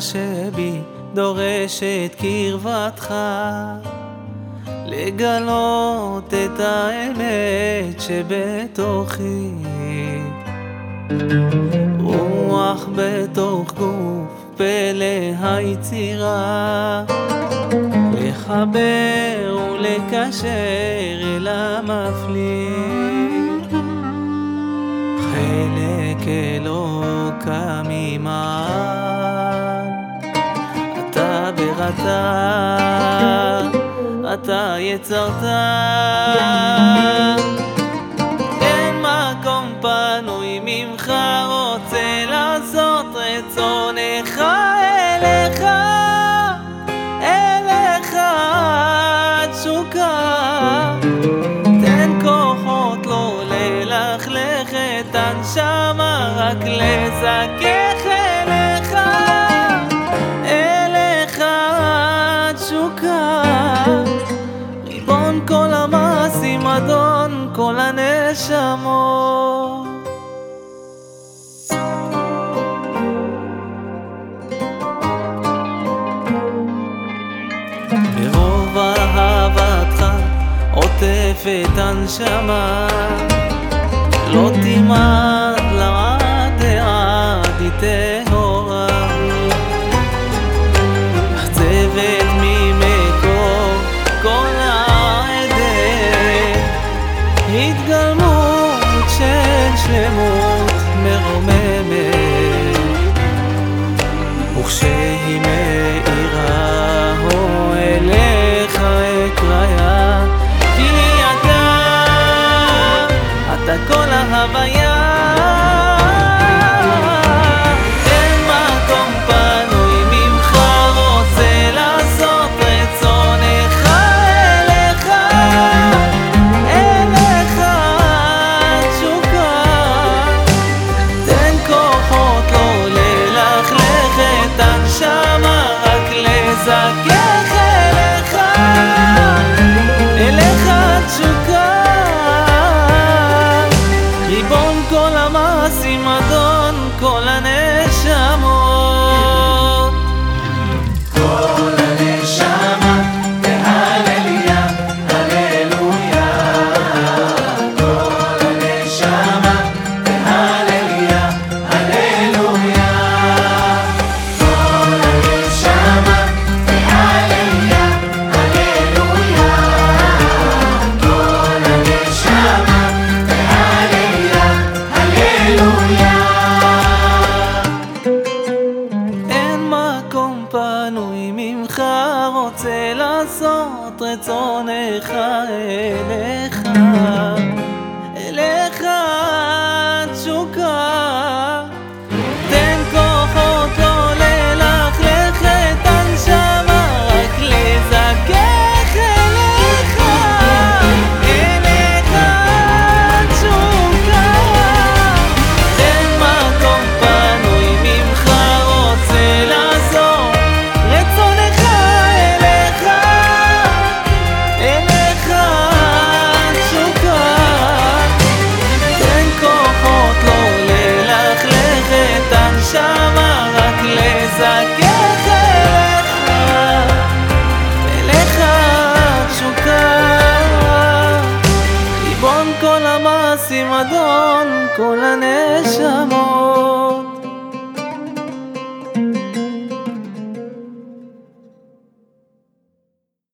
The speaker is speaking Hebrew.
שבי דורש את קרבתך לגלות את האמת שבתוכי. רוח בתוך גוף פלא היצירה. לחבר ולקשר אל המפליא. חלק אלוקה ממעל אתה אתה יצרת. אין מקום פנוי ממך רוצה לעשות רצונך אליך אליך התשוקה כל הנשמות. ברוב אהבתך עוטף את הנשמה. לא תימד של שלמות מרוממת. וכשהיא מאירה הו אליך אקריה כי אתה, אתה כל ההוויה con la פנוי ממך רוצה לעשות רצונך אליך yaşamam